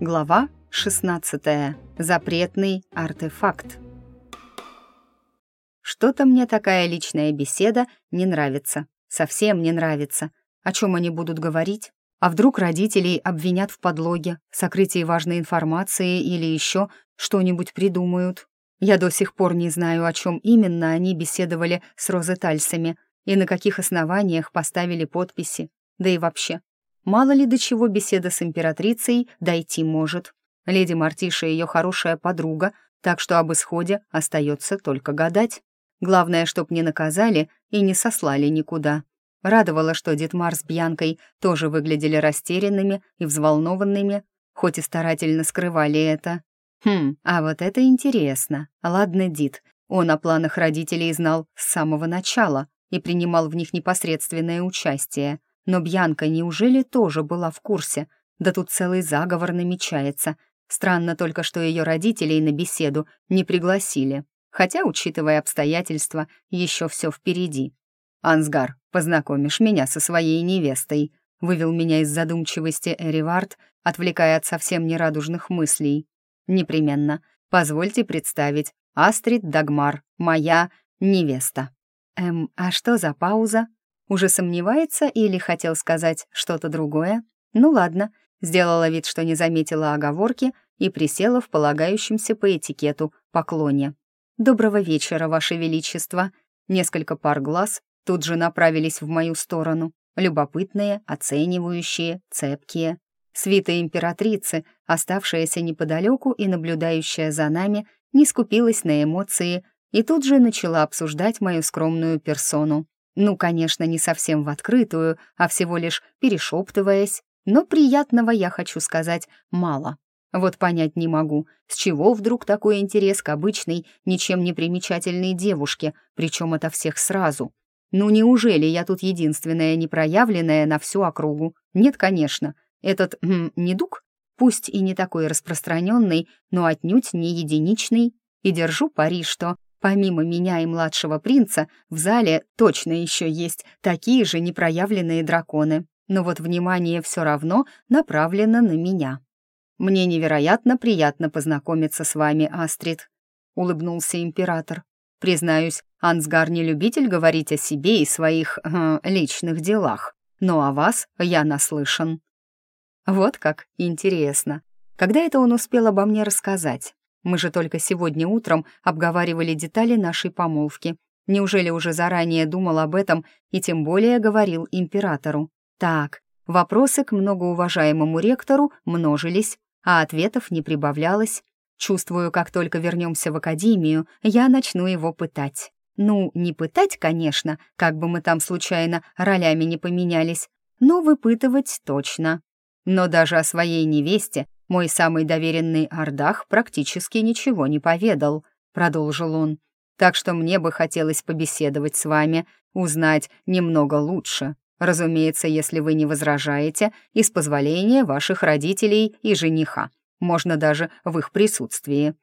Глава 16. Запретный артефакт. Что-то мне такая личная беседа не нравится. Совсем не нравится. О чем они будут говорить? А вдруг родителей обвинят в подлоге, сокрытии важной информации или еще что-нибудь придумают? Я до сих пор не знаю, о чем именно они беседовали с розетальсами и на каких основаниях поставили подписи. Да и вообще, мало ли до чего беседа с императрицей дойти может. Леди Мартиша ее хорошая подруга, так что об исходе остается только гадать. Главное, чтоб не наказали и не сослали никуда. Радовало, что Дитмар с Бьянкой тоже выглядели растерянными и взволнованными, хоть и старательно скрывали это. Хм, а вот это интересно. Ладно, Дит, он о планах родителей знал с самого начала и принимал в них непосредственное участие. Но Бьянка неужели тоже была в курсе? Да тут целый заговор намечается. Странно только, что ее родителей на беседу не пригласили. Хотя, учитывая обстоятельства, еще все впереди. «Ансгар, познакомишь меня со своей невестой», вывел меня из задумчивости Эривард, отвлекая от совсем нерадужных мыслей. «Непременно. Позвольте представить. Астрид Дагмар, моя невеста». «Эм, а что за пауза? Уже сомневается или хотел сказать что-то другое? Ну ладно». Сделала вид, что не заметила оговорки и присела в полагающемся по этикету поклоне. «Доброго вечера, Ваше Величество!» Несколько пар глаз тут же направились в мою сторону. Любопытные, оценивающие, цепкие. Свита императрицы, оставшаяся неподалеку и наблюдающая за нами, не скупилась на эмоции и тут же начала обсуждать мою скромную персону. Ну, конечно, не совсем в открытую, а всего лишь перешептываясь, но приятного, я хочу сказать, мало. Вот понять не могу, с чего вдруг такой интерес к обычной, ничем не примечательной девушке, причем это всех сразу. Ну неужели я тут единственная непроявленная на всю округу? Нет, конечно. Этот м, недуг, пусть и не такой распространенный, но отнюдь не единичный. И держу пари, что помимо меня и младшего принца в зале точно еще есть такие же непроявленные драконы. Но вот внимание все равно направлено на меня. «Мне невероятно приятно познакомиться с вами, Астрид», — улыбнулся император. «Признаюсь, Ансгар не любитель говорить о себе и своих э, личных делах, но о вас я наслышан». Вот как интересно. Когда это он успел обо мне рассказать? Мы же только сегодня утром обговаривали детали нашей помолвки. Неужели уже заранее думал об этом и тем более говорил императору? Так, вопросы к многоуважаемому ректору множились, а ответов не прибавлялось. Чувствую, как только вернемся в академию, я начну его пытать. Ну, не пытать, конечно, как бы мы там случайно ролями не поменялись, но выпытывать точно. Но даже о своей невесте мой самый доверенный Ардах практически ничего не поведал, продолжил он. Так что мне бы хотелось побеседовать с вами, узнать немного лучше. Разумеется, если вы не возражаете, и с позволения ваших родителей и жениха. Можно даже в их присутствии.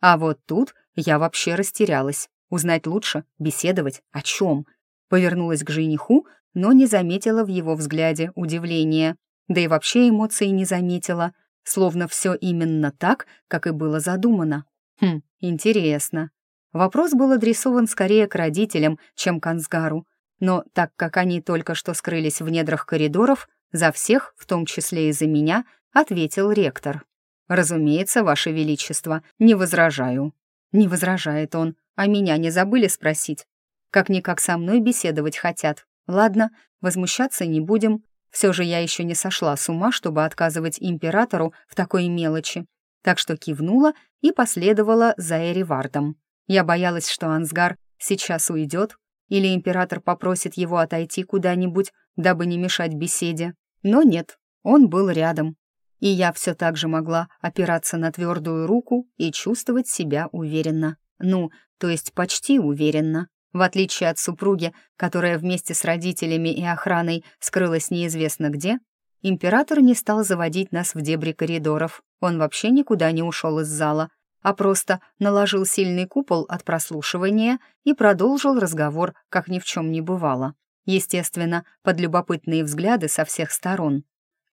А вот тут я вообще растерялась. Узнать лучше, беседовать, о чем? Повернулась к жениху, но не заметила в его взгляде удивления. Да и вообще эмоций не заметила, словно все именно так, как и было задумано. Хм, интересно. Вопрос был адресован скорее к родителям, чем к Ансгару, но так как они только что скрылись в недрах коридоров, за всех, в том числе и за меня, ответил ректор. «Разумеется, Ваше Величество, не возражаю». «Не возражает он, а меня не забыли спросить. Как-никак со мной беседовать хотят. Ладно, возмущаться не будем. Все же я еще не сошла с ума, чтобы отказывать императору в такой мелочи. Так что кивнула и последовала за Эривардом. Я боялась, что Ансгар сейчас уйдет, или император попросит его отойти куда-нибудь, дабы не мешать беседе. Но нет, он был рядом. И я все так же могла опираться на твердую руку и чувствовать себя уверенно. Ну, то есть почти уверенно. В отличие от супруги, которая вместе с родителями и охраной скрылась неизвестно где, император не стал заводить нас в дебри коридоров. Он вообще никуда не ушел из зала, а просто наложил сильный купол от прослушивания и продолжил разговор, как ни в чем не бывало. Естественно, под любопытные взгляды со всех сторон.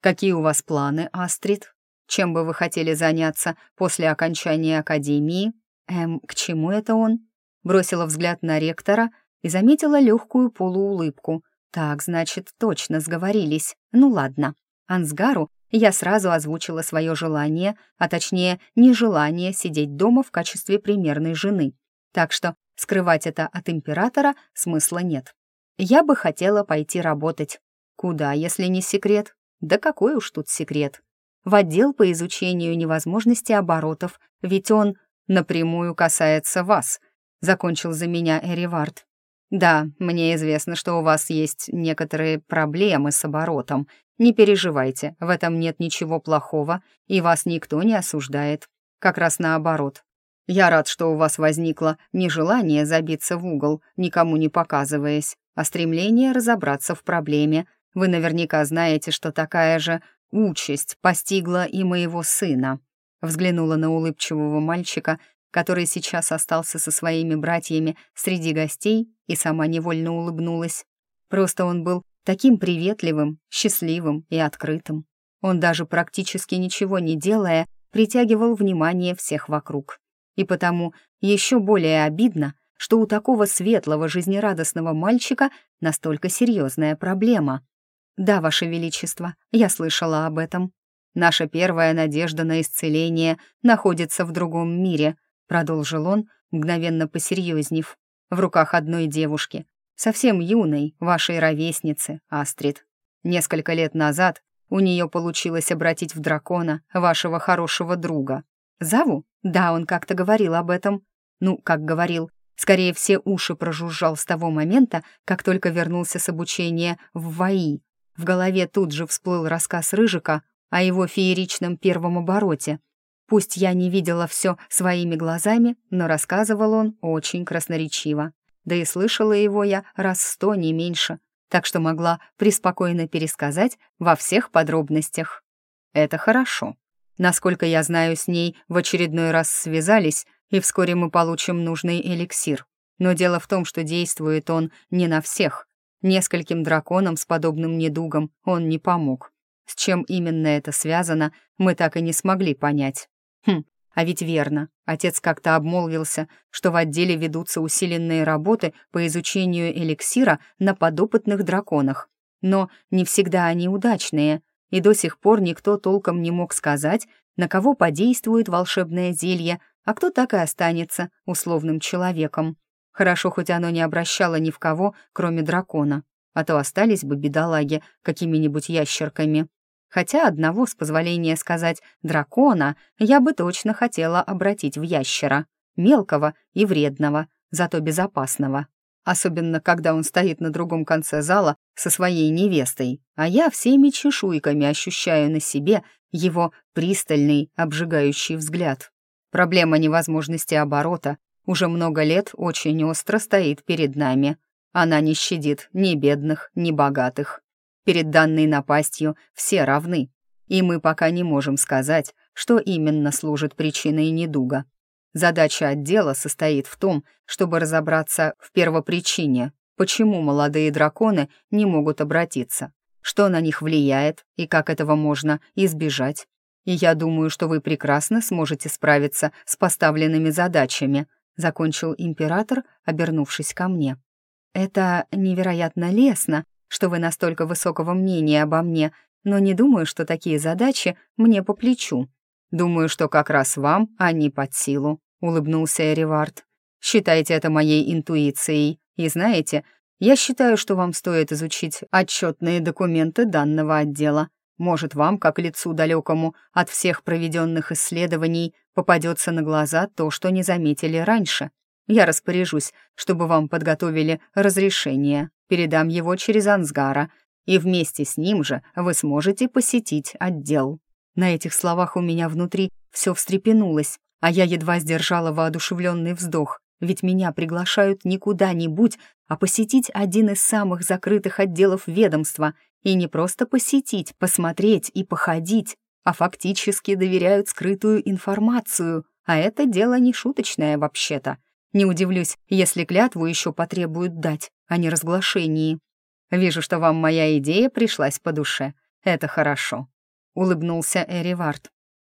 Какие у вас планы, Астрид? Чем бы вы хотели заняться после окончания академии? Эм, к чему это он? Бросила взгляд на ректора и заметила легкую полуулыбку. Так, значит, точно сговорились. Ну ладно. Ансгару я сразу озвучила свое желание, а точнее, нежелание сидеть дома в качестве примерной жены. Так что скрывать это от императора смысла нет. Я бы хотела пойти работать. Куда, если не секрет? Да какой уж тут секрет. В отдел по изучению невозможности оборотов, ведь он напрямую касается вас, закончил за меня Эривард. Да, мне известно, что у вас есть некоторые проблемы с оборотом. Не переживайте, в этом нет ничего плохого, и вас никто не осуждает. Как раз наоборот. Я рад, что у вас возникло нежелание забиться в угол, никому не показываясь, а стремление разобраться в проблеме. Вы наверняка знаете, что такая же участь постигла и моего сына. Взглянула на улыбчивого мальчика, который сейчас остался со своими братьями среди гостей, и сама невольно улыбнулась. Просто он был таким приветливым, счастливым и открытым. Он даже практически ничего не делая, притягивал внимание всех вокруг. И потому еще более обидно, что у такого светлого, жизнерадостного мальчика настолько серьезная проблема. «Да, Ваше Величество, я слышала об этом. Наша первая надежда на исцеление находится в другом мире», продолжил он, мгновенно посерьезнев, в руках одной девушки, совсем юной, вашей ровесницы, Астрид. Несколько лет назад у нее получилось обратить в дракона вашего хорошего друга. Заву? Да, он как-то говорил об этом. Ну, как говорил, скорее все уши прожужжал с того момента, как только вернулся с обучения в ВАИ. В голове тут же всплыл рассказ Рыжика о его фееричном первом обороте, Пусть я не видела все своими глазами, но рассказывал он очень красноречиво. Да и слышала его я раз сто, не меньше, так что могла преспокойно пересказать во всех подробностях. Это хорошо. Насколько я знаю, с ней в очередной раз связались, и вскоре мы получим нужный эликсир. Но дело в том, что действует он не на всех. Нескольким драконам с подобным недугом он не помог. С чем именно это связано, мы так и не смогли понять. Хм, а ведь верно. Отец как-то обмолвился, что в отделе ведутся усиленные работы по изучению эликсира на подопытных драконах. Но не всегда они удачные, и до сих пор никто толком не мог сказать, на кого подействует волшебное зелье, а кто так и останется условным человеком. Хорошо, хоть оно не обращало ни в кого, кроме дракона, а то остались бы бедолаги какими-нибудь ящерками. Хотя одного, с позволения сказать, дракона я бы точно хотела обратить в ящера. Мелкого и вредного, зато безопасного. Особенно, когда он стоит на другом конце зала со своей невестой, а я всеми чешуйками ощущаю на себе его пристальный, обжигающий взгляд. Проблема невозможности оборота уже много лет очень остро стоит перед нами. Она не щадит ни бедных, ни богатых. Перед данной напастью все равны, и мы пока не можем сказать, что именно служит причиной недуга. Задача отдела состоит в том, чтобы разобраться в первопричине, почему молодые драконы не могут обратиться, что на них влияет и как этого можно избежать. И я думаю, что вы прекрасно сможете справиться с поставленными задачами», закончил император, обернувшись ко мне. «Это невероятно лестно что вы настолько высокого мнения обо мне, но не думаю, что такие задачи мне по плечу. Думаю, что как раз вам они под силу», — улыбнулся Эривард. «Считайте это моей интуицией. И знаете, я считаю, что вам стоит изучить отчетные документы данного отдела. Может, вам, как лицу далекому от всех проведенных исследований, попадется на глаза то, что не заметили раньше. Я распоряжусь, чтобы вам подготовили разрешение, передам его через Ансгара, и вместе с ним же вы сможете посетить отдел». На этих словах у меня внутри все встрепенулось, а я едва сдержала воодушевленный вздох, ведь меня приглашают не куда-нибудь, а посетить один из самых закрытых отделов ведомства, и не просто посетить, посмотреть и походить, а фактически доверяют скрытую информацию, а это дело не шуточное вообще-то — не удивлюсь, если клятву еще потребуют дать, а не разглашении. Вижу, что вам моя идея пришлась по душе. Это хорошо», — улыбнулся Эривард.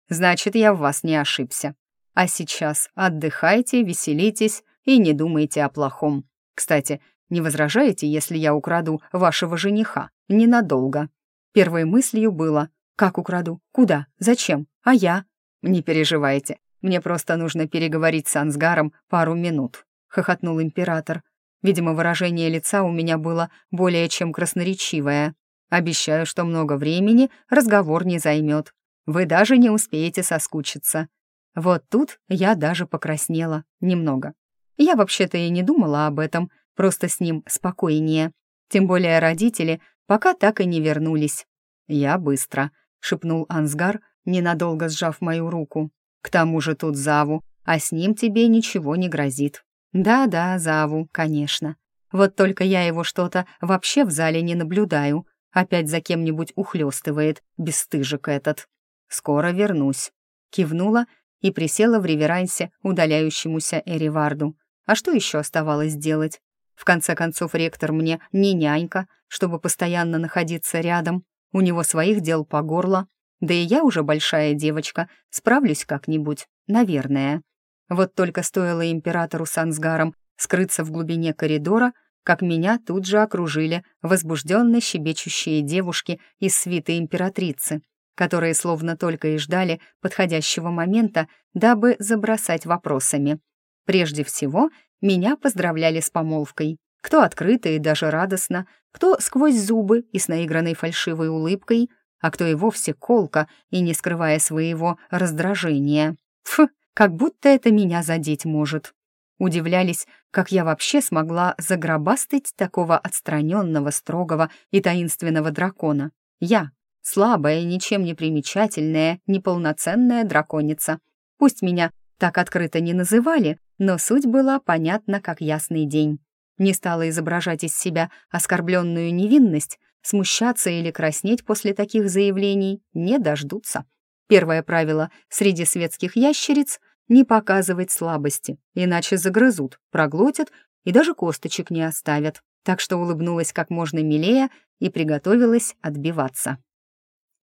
«Значит, я в вас не ошибся. А сейчас отдыхайте, веселитесь и не думайте о плохом. Кстати, не возражаете, если я украду вашего жениха? Ненадолго». Первой мыслью было «Как украду? Куда? Зачем? А я?» «Не переживайте, мне просто нужно переговорить с Ансгаром пару минут», — хохотнул император. Видимо, выражение лица у меня было более чем красноречивое. Обещаю, что много времени разговор не займет. Вы даже не успеете соскучиться. Вот тут я даже покраснела немного. Я вообще-то и не думала об этом, просто с ним спокойнее. Тем более родители пока так и не вернулись. «Я быстро», — шепнул Ансгар, ненадолго сжав мою руку. «К тому же тут Заву, а с ним тебе ничего не грозит». «Да-да, Заву, конечно. Вот только я его что-то вообще в зале не наблюдаю. Опять за кем-нибудь ухлёстывает, бесстыжик этот. Скоро вернусь». Кивнула и присела в реверансе удаляющемуся Эриварду. А что еще оставалось делать? В конце концов, ректор мне не нянька, чтобы постоянно находиться рядом. У него своих дел по горло. Да и я уже большая девочка, справлюсь как-нибудь, наверное. Вот только стоило императору с Ансгаром скрыться в глубине коридора, как меня тут же окружили возбужденно щебечущие девушки из свиты императрицы, которые словно только и ждали подходящего момента, дабы забросать вопросами. Прежде всего, меня поздравляли с помолвкой. Кто открыто и даже радостно, кто сквозь зубы и с наигранной фальшивой улыбкой, а кто и вовсе колко и не скрывая своего раздражения. Фу, как будто это меня задеть может. Удивлялись, как я вообще смогла загробастать такого отстраненного, строгого и таинственного дракона. Я, слабая, ничем не примечательная, неполноценная драконица. Пусть меня так открыто не называли, но суть была понятна, как ясный день. Не стала изображать из себя оскорбленную невинность, смущаться или краснеть после таких заявлений не дождутся. Первое правило среди светских ящериц — не показывать слабости, иначе загрызут, проглотят и даже косточек не оставят. Так что улыбнулась как можно милее и приготовилась отбиваться.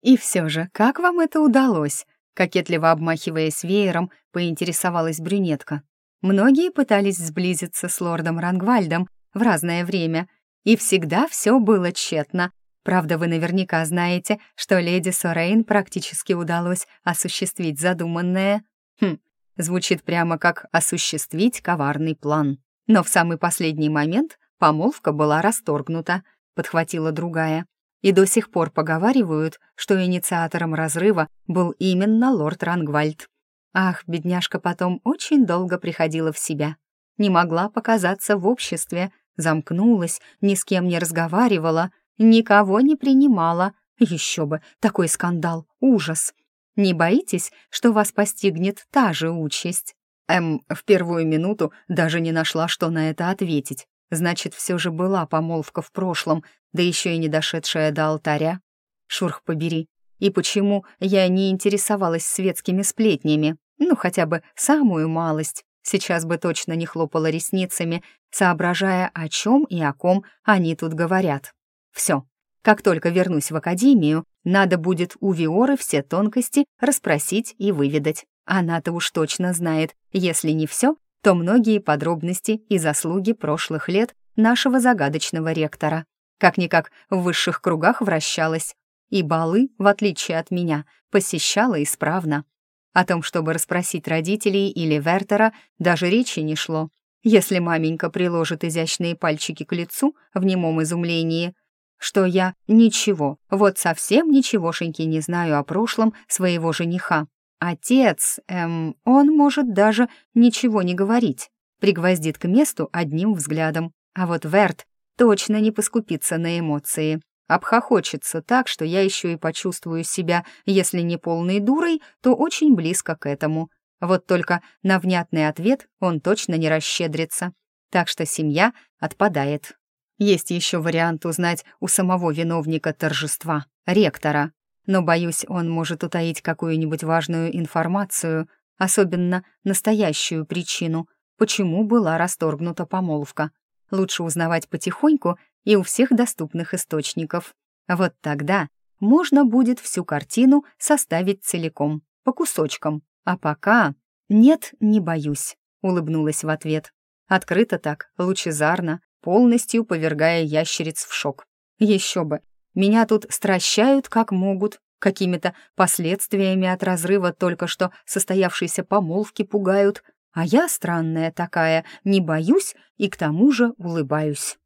«И все же, как вам это удалось?» Кокетливо обмахиваясь веером, поинтересовалась брюнетка. Многие пытались сблизиться с лордом Рангвальдом в разное время, и всегда все было тщетно. Правда, вы наверняка знаете, что леди Сорейн практически удалось осуществить задуманное. Хм, звучит прямо как «осуществить коварный план». Но в самый последний момент помолвка была расторгнута, подхватила другая. И до сих пор поговаривают, что инициатором разрыва был именно лорд Рангвальд. Ах, бедняжка потом очень долго приходила в себя. Не могла показаться в обществе, замкнулась, ни с кем не разговаривала, никого не принимала. Еще бы, такой скандал, ужас. Не боитесь, что вас постигнет та же участь? Эм, в первую минуту даже не нашла, что на это ответить. Значит, все же была помолвка в прошлом, да еще и не дошедшая до алтаря. Шурх побери. И почему я не интересовалась светскими сплетнями? Ну, хотя бы самую малость. Сейчас бы точно не хлопала ресницами, соображая, о чем и о ком они тут говорят. Все. Как только вернусь в академию, надо будет у Виоры все тонкости расспросить и выведать. Она-то уж точно знает, если не все, то многие подробности и заслуги прошлых лет нашего загадочного ректора. Как-никак в высших кругах вращалась. И балы, в отличие от меня, посещала исправно. О том, чтобы расспросить родителей или Вертера, даже речи не шло. Если маменька приложит изящные пальчики к лицу в немом изумлении, что я ничего, вот совсем ничегошеньки не знаю о прошлом своего жениха. Отец, эм, он может даже ничего не говорить, пригвоздит к месту одним взглядом. А вот Верт точно не поскупится на эмоции обхохочется так, что я еще и почувствую себя, если не полной дурой, то очень близко к этому. Вот только на внятный ответ он точно не расщедрится. Так что семья отпадает. Есть еще вариант узнать у самого виновника торжества, ректора. Но, боюсь, он может утаить какую-нибудь важную информацию, особенно настоящую причину, почему была расторгнута помолвка. Лучше узнавать потихоньку и у всех доступных источников. Вот тогда можно будет всю картину составить целиком, по кусочкам. А пока... «Нет, не боюсь», — улыбнулась в ответ. Открыто так, лучезарно, полностью повергая ящериц в шок. Еще бы, меня тут стращают как могут, какими-то последствиями от разрыва только что состоявшейся помолвки пугают, а я, странная такая, не боюсь и к тому же улыбаюсь.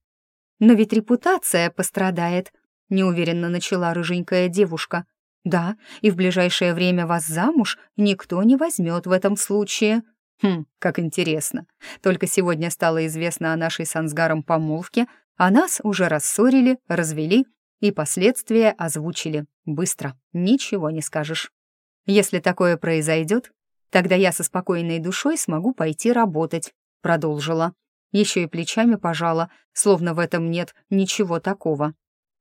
Но ведь репутация пострадает, неуверенно начала рыженькая девушка. Да, и в ближайшее время вас замуж никто не возьмет в этом случае. Хм, как интересно. Только сегодня стало известно о нашей с Ансгаром помолвке, а нас уже рассорили, развели и последствия озвучили. Быстро, ничего не скажешь. Если такое произойдет, тогда я со спокойной душой смогу пойти работать, продолжила. Еще и плечами пожала, словно в этом нет ничего такого.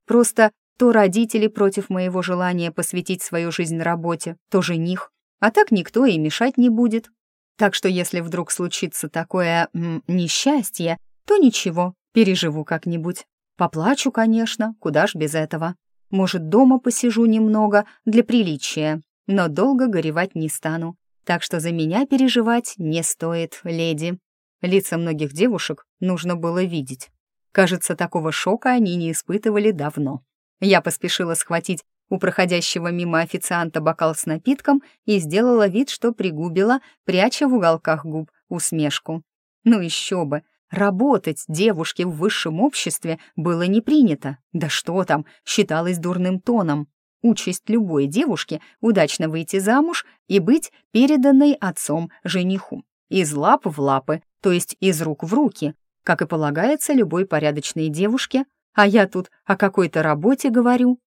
Просто то родители против моего желания посвятить свою жизнь работе, то жених, а так никто и мешать не будет. Так что если вдруг случится такое м, несчастье, то ничего, переживу как-нибудь. Поплачу, конечно, куда ж без этого. Может, дома посижу немного для приличия, но долго горевать не стану. Так что за меня переживать не стоит, леди. Лица многих девушек нужно было видеть. Кажется, такого шока они не испытывали давно. Я поспешила схватить у проходящего мимо официанта бокал с напитком и сделала вид, что пригубила, пряча в уголках губ усмешку. Ну еще бы, работать девушке в высшем обществе было не принято. Да что там, считалось дурным тоном. Участь любой девушки — удачно выйти замуж и быть переданной отцом жениху. Из лап в лапы, то есть из рук в руки, как и полагается любой порядочной девушке, а я тут о какой-то работе говорю.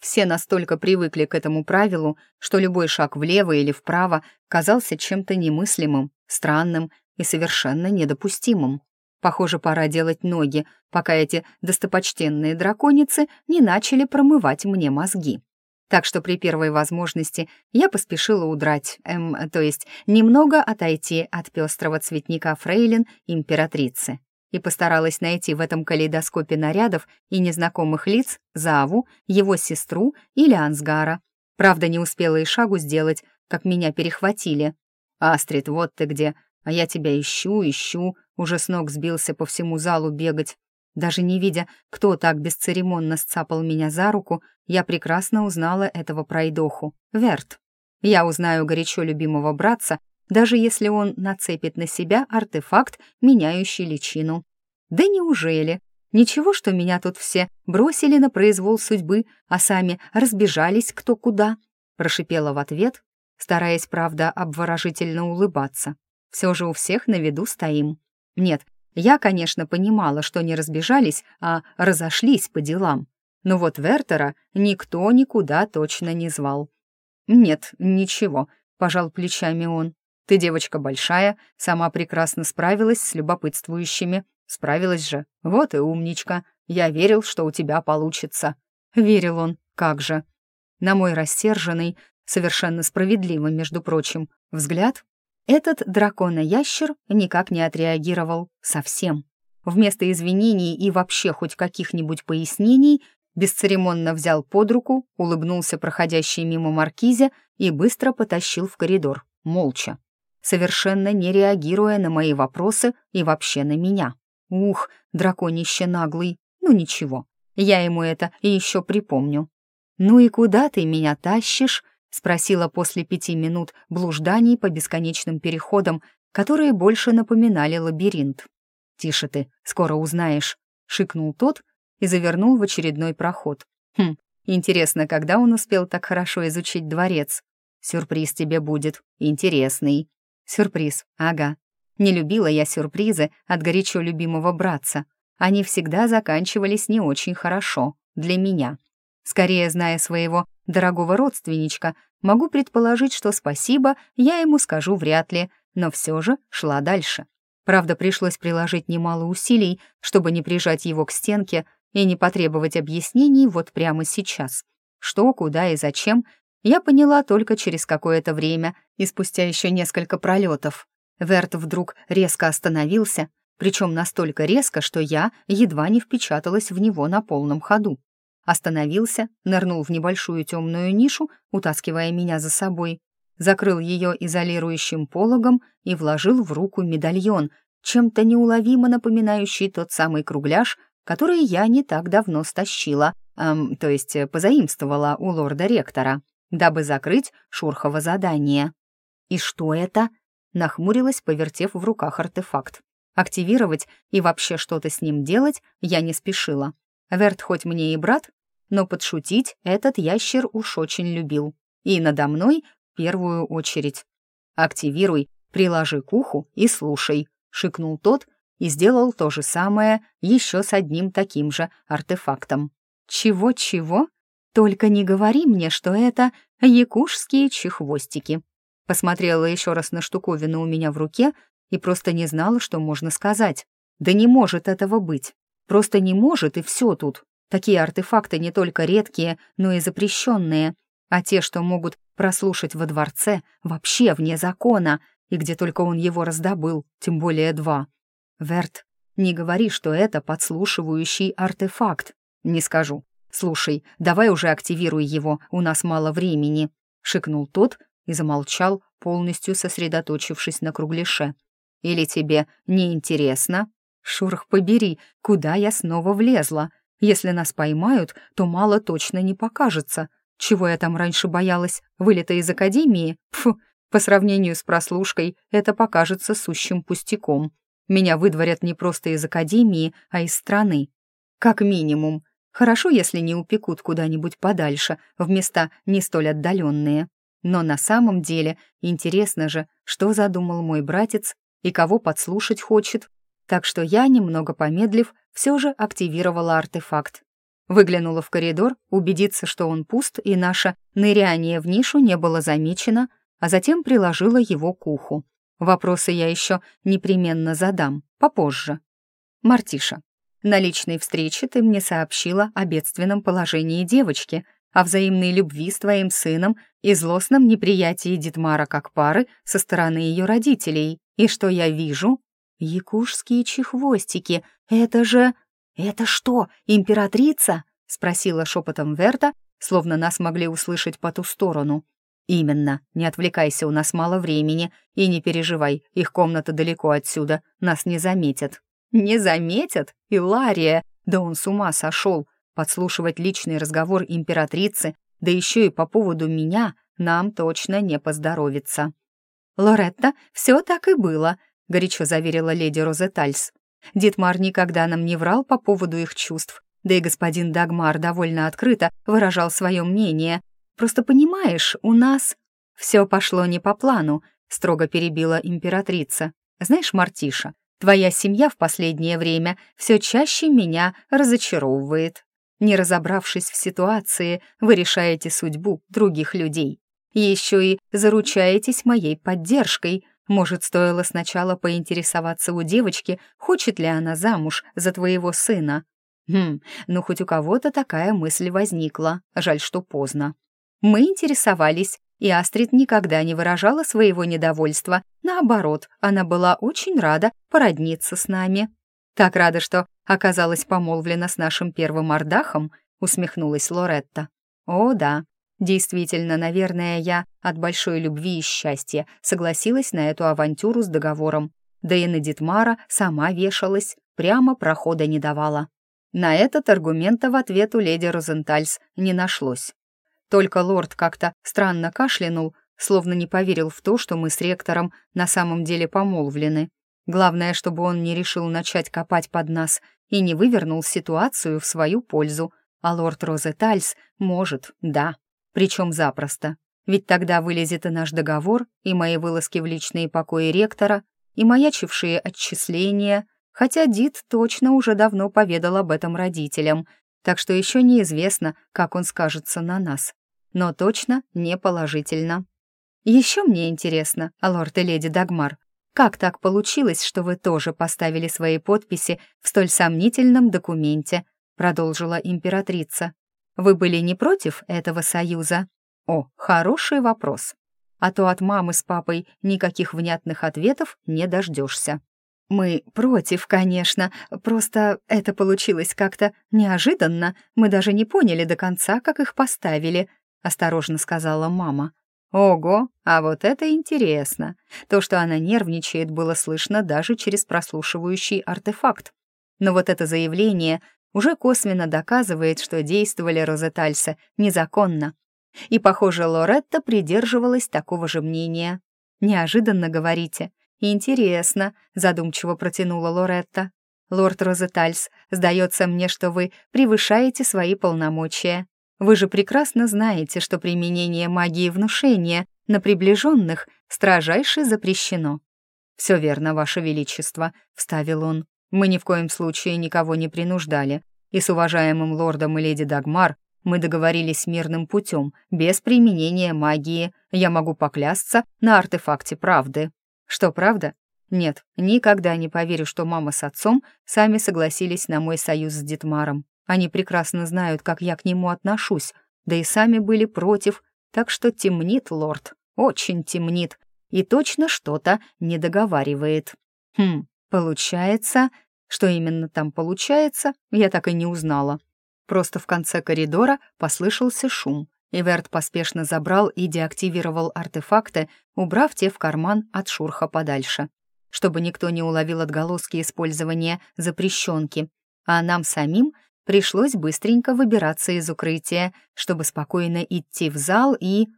Все настолько привыкли к этому правилу, что любой шаг влево или вправо казался чем-то немыслимым, странным и совершенно недопустимым. Похоже, пора делать ноги, пока эти достопочтенные драконицы не начали промывать мне мозги. Так что при первой возможности я поспешила удрать, эм, то есть немного отойти от пестрого цветника фрейлин императрицы и постаралась найти в этом калейдоскопе нарядов и незнакомых лиц Заву, его сестру или Ансгара. Правда, не успела и шагу сделать, как меня перехватили. «Астрид, вот ты где! А я тебя ищу, ищу!» Уже с ног сбился по всему залу бегать. Даже не видя, кто так бесцеремонно сцапал меня за руку, я прекрасно узнала этого пройдоху. Верт. Я узнаю горячо любимого братца, даже если он нацепит на себя артефакт, меняющий личину. Да неужели? Ничего, что меня тут все бросили на произвол судьбы, а сами разбежались кто куда? Прошипела в ответ, стараясь, правда, обворожительно улыбаться. Все же у всех на виду стоим. Нет, я, конечно, понимала, что не разбежались, а разошлись по делам. Но вот Вертера никто никуда точно не звал. «Нет, ничего», — пожал плечами он. Ты девочка большая, сама прекрасно справилась с любопытствующими. Справилась же. Вот и умничка. Я верил, что у тебя получится. Верил он, как же. На мой рассерженный, совершенно справедливо, между прочим, взгляд, этот дракона-ящер никак не отреагировал совсем. Вместо извинений и вообще хоть каких-нибудь пояснений бесцеремонно взял под руку, улыбнулся проходящей мимо маркизе и быстро потащил в коридор, молча совершенно не реагируя на мои вопросы и вообще на меня. Ух, драконище наглый, ну ничего, я ему это и еще припомню. «Ну и куда ты меня тащишь?» — спросила после пяти минут блужданий по бесконечным переходам, которые больше напоминали лабиринт. «Тише ты, скоро узнаешь», — шикнул тот и завернул в очередной проход. «Хм, интересно, когда он успел так хорошо изучить дворец? Сюрприз тебе будет, интересный». Сюрприз, ага. Не любила я сюрпризы от горячо любимого братца. Они всегда заканчивались не очень хорошо для меня. Скорее, зная своего дорогого родственничка, могу предположить, что спасибо я ему скажу вряд ли, но все же шла дальше. Правда, пришлось приложить немало усилий, чтобы не прижать его к стенке и не потребовать объяснений вот прямо сейчас. Что, куда и зачем я поняла только через какое-то время и спустя еще несколько пролетов. Верт вдруг резко остановился, причем настолько резко, что я едва не впечаталась в него на полном ходу. Остановился, нырнул в небольшую темную нишу, утаскивая меня за собой, закрыл ее изолирующим пологом и вложил в руку медальон, чем-то неуловимо напоминающий тот самый кругляш, который я не так давно стащила, эм, то есть позаимствовала у лорда-ректора, дабы закрыть Шурхово задание. «И что это?» — нахмурилась, повертев в руках артефакт. Активировать и вообще что-то с ним делать я не спешила. Верт хоть мне и брат, но подшутить этот ящер уж очень любил. И надо мной в первую очередь. «Активируй, приложи к уху и слушай», — шикнул тот и сделал то же самое еще с одним таким же артефактом. «Чего-чего? Только не говори мне, что это якушские чехвостики». Посмотрела еще раз на штуковину у меня в руке и просто не знала, что можно сказать. Да не может этого быть. Просто не может, и все тут. Такие артефакты не только редкие, но и запрещенные, а те, что могут прослушать во дворце, вообще вне закона, и где только он его раздобыл, тем более два. Верт, не говори, что это подслушивающий артефакт. Не скажу. Слушай, давай уже активируй его, у нас мало времени, шикнул тот и замолчал, полностью сосредоточившись на кругляше. Или тебе не интересно? Шурх, побери, куда я снова влезла? Если нас поймают, то мало точно не покажется. Чего я там раньше боялась? Вылета из академии? Фу, по сравнению с прослушкой это покажется сущим пустяком. Меня выдворят не просто из академии, а из страны. Как минимум. Хорошо, если не упекут куда-нибудь подальше, в места не столь отдаленные. Но на самом деле интересно же, что задумал мой братец и кого подслушать хочет. Так что я, немного помедлив, все же активировала артефакт. Выглянула в коридор, убедиться, что он пуст, и наше ныряние в нишу не было замечено, а затем приложила его к уху. Вопросы я еще непременно задам, попозже. Мартиша, на личной встрече ты мне сообщила о бедственном положении девочки, о взаимной любви с твоим сыном и злостном неприятии Дитмара как пары со стороны ее родителей. И что я вижу? Якушские чехвостики. Это же... Это что, императрица? Спросила шепотом Верта, словно нас могли услышать по ту сторону. «Именно. Не отвлекайся, у нас мало времени. И не переживай, их комната далеко отсюда. Нас не заметят». «Не заметят? Илария! Да он с ума сошел. Подслушивать личный разговор императрицы, да еще и по поводу меня, нам точно не поздоровится. «Лоретта, все так и было», — горячо заверила леди Розетальс. «Дитмар никогда нам не врал по поводу их чувств, да и господин Дагмар довольно открыто выражал свое мнение. Просто понимаешь, у нас...» «Все пошло не по плану», — строго перебила императрица. «Знаешь, Мартиша, твоя семья в последнее время все чаще меня разочаровывает. Не разобравшись в ситуации, вы решаете судьбу других людей. Еще и заручаетесь моей поддержкой. Может, стоило сначала поинтересоваться у девочки, хочет ли она замуж за твоего сына. Хм, ну хоть у кого-то такая мысль возникла. Жаль, что поздно. Мы интересовались, и Астрид никогда не выражала своего недовольства. Наоборот, она была очень рада породниться с нами. «Так рада, что оказалась помолвлена с нашим первым Ардахом», — усмехнулась Лоретта. «О, да, действительно, наверное, я от большой любви и счастья согласилась на эту авантюру с договором. Да и на Дитмара сама вешалась, прямо прохода не давала». На этот аргумента в ответ у леди Розентальс не нашлось. Только лорд как-то странно кашлянул, словно не поверил в то, что мы с ректором на самом деле помолвлены. Главное, чтобы он не решил начать копать под нас и не вывернул ситуацию в свою пользу. А лорд Розетальс может, да, причем запросто. Ведь тогда вылезет и наш договор, и мои вылазки в личные покои ректора, и маячившие отчисления, хотя Дит точно уже давно поведал об этом родителям, так что еще неизвестно, как он скажется на нас. Но точно не положительно. Еще мне интересно, лорд и леди Дагмар, как так получилось, что вы тоже поставили свои подписи в столь сомнительном документе?» продолжила императрица. «Вы были не против этого союза?» «О, хороший вопрос. А то от мамы с папой никаких внятных ответов не дождешься. мы против, конечно, просто это получилось как-то неожиданно, мы даже не поняли до конца, как их поставили», — осторожно сказала мама. «Ого, а вот это интересно. То, что она нервничает, было слышно даже через прослушивающий артефакт. Но вот это заявление уже косвенно доказывает, что действовали Розетальса незаконно. И, похоже, Лоретта придерживалась такого же мнения. «Неожиданно, говорите?» «Интересно», — задумчиво протянула Лоретта. «Лорд Розетальс, сдается мне, что вы превышаете свои полномочия. Вы же прекрасно знаете, что применение магии внушения на приближенных строжайше запрещено». «Все верно, Ваше Величество», — вставил он. «Мы ни в коем случае никого не принуждали, и с уважаемым лордом и леди Дагмар мы договорились мирным путем, без применения магии. Я могу поклясться на артефакте правды». Что, правда? Нет, никогда не поверю, что мама с отцом сами согласились на мой союз с Дитмаром. Они прекрасно знают, как я к нему отношусь, да и сами были против, так что темнит лорд, очень темнит, и точно что-то не договаривает. Хм, получается, что именно там получается, я так и не узнала. Просто в конце коридора послышался шум, Иверт поспешно забрал и деактивировал артефакты, убрав те в карман от шурха подальше, чтобы никто не уловил отголоски использования запрещенки, а нам самим пришлось быстренько выбираться из укрытия, чтобы спокойно идти в зал и...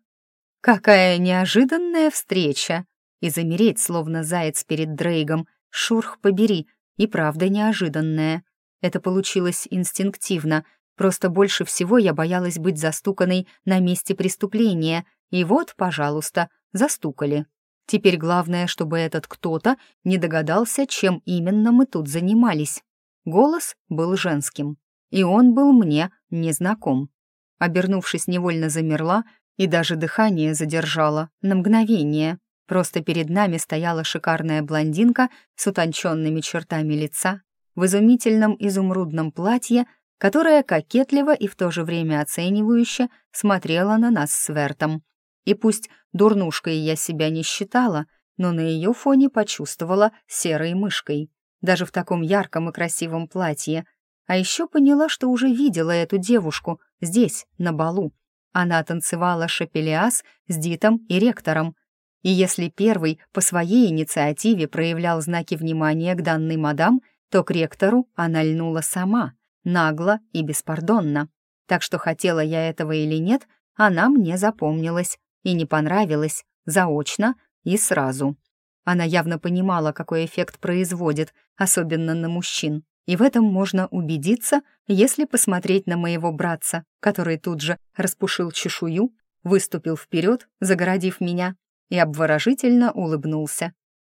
Какая неожиданная встреча! И замереть, словно заяц перед Дрейгом, шурх побери, и правда неожиданная. Это получилось инстинктивно, Просто больше всего я боялась быть застуканной на месте преступления. И вот, пожалуйста, застукали. Теперь главное, чтобы этот кто-то не догадался, чем именно мы тут занимались. Голос был женским, и он был мне незнаком. Обернувшись, невольно замерла и даже дыхание задержала на мгновение. Просто перед нами стояла шикарная блондинка с утонченными чертами лица, в изумительном изумрудном платье которая кокетливо и в то же время оценивающе смотрела на нас с Вертом. И пусть дурнушкой я себя не считала, но на ее фоне почувствовала серой мышкой, даже в таком ярком и красивом платье. А еще поняла, что уже видела эту девушку здесь, на балу. Она танцевала шапелиас с Дитом и ректором. И если первый по своей инициативе проявлял знаки внимания к данной мадам, то к ректору она льнула сама — нагло и беспардонно. Так что хотела я этого или нет, она мне запомнилась и не понравилась заочно и сразу. Она явно понимала, какой эффект производит, особенно на мужчин. И в этом можно убедиться, если посмотреть на моего братца, который тут же распушил чешую, выступил вперед, загородив меня, и обворожительно улыбнулся.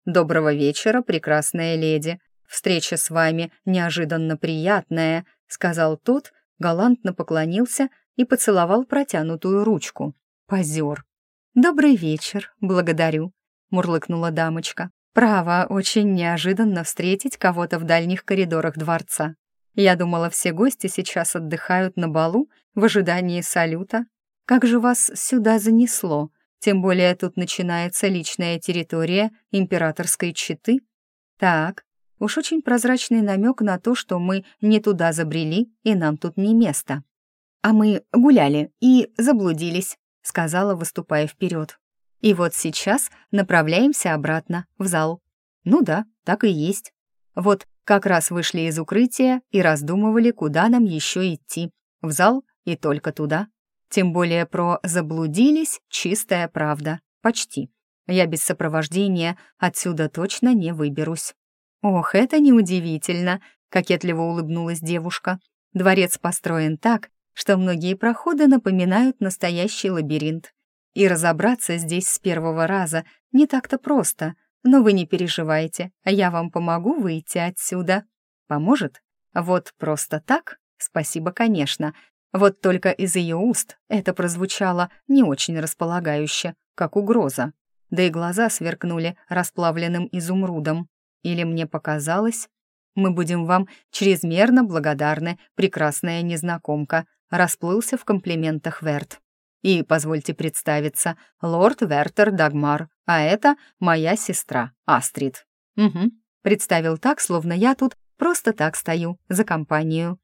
«Доброго вечера, прекрасная леди. Встреча с вами неожиданно приятная, — сказал тот, галантно поклонился и поцеловал протянутую ручку. Позер. «Добрый вечер, благодарю», — мурлыкнула дамочка. «Право, очень неожиданно встретить кого-то в дальних коридорах дворца. Я думала, все гости сейчас отдыхают на балу в ожидании салюта. Как же вас сюда занесло? Тем более тут начинается личная территория императорской четы. Так, Уж очень прозрачный намек на то, что мы не туда забрели, и нам тут не место. «А мы гуляли и заблудились», — сказала, выступая вперед. «И вот сейчас направляемся обратно, в зал». «Ну да, так и есть. Вот как раз вышли из укрытия и раздумывали, куда нам еще идти. В зал и только туда. Тем более про «заблудились» — чистая правда. Почти. Я без сопровождения отсюда точно не выберусь. «Ох, это неудивительно», — кокетливо улыбнулась девушка. «Дворец построен так, что многие проходы напоминают настоящий лабиринт. И разобраться здесь с первого раза не так-то просто, но вы не переживайте, я вам помогу выйти отсюда. Поможет? Вот просто так? Спасибо, конечно. Вот только из ее уст это прозвучало не очень располагающе, как угроза. Да и глаза сверкнули расплавленным изумрудом. Или мне показалось? Мы будем вам чрезмерно благодарны, прекрасная незнакомка», расплылся в комплиментах Верт. «И позвольте представиться, лорд Вертер Дагмар, а это моя сестра Астрид». «Угу, Представил так, словно я тут просто так стою, за компанию.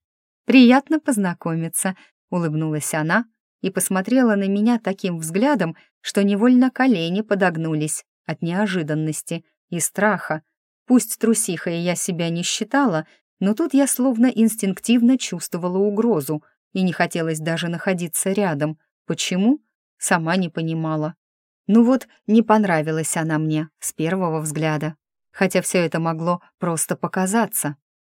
«Приятно познакомиться», — улыбнулась она и посмотрела на меня таким взглядом, что невольно колени подогнулись от неожиданности и страха. Пусть трусихой я себя не считала, но тут я словно инстинктивно чувствовала угрозу и не хотелось даже находиться рядом. Почему? Сама не понимала. Ну вот, не понравилась она мне с первого взгляда, хотя все это могло просто показаться.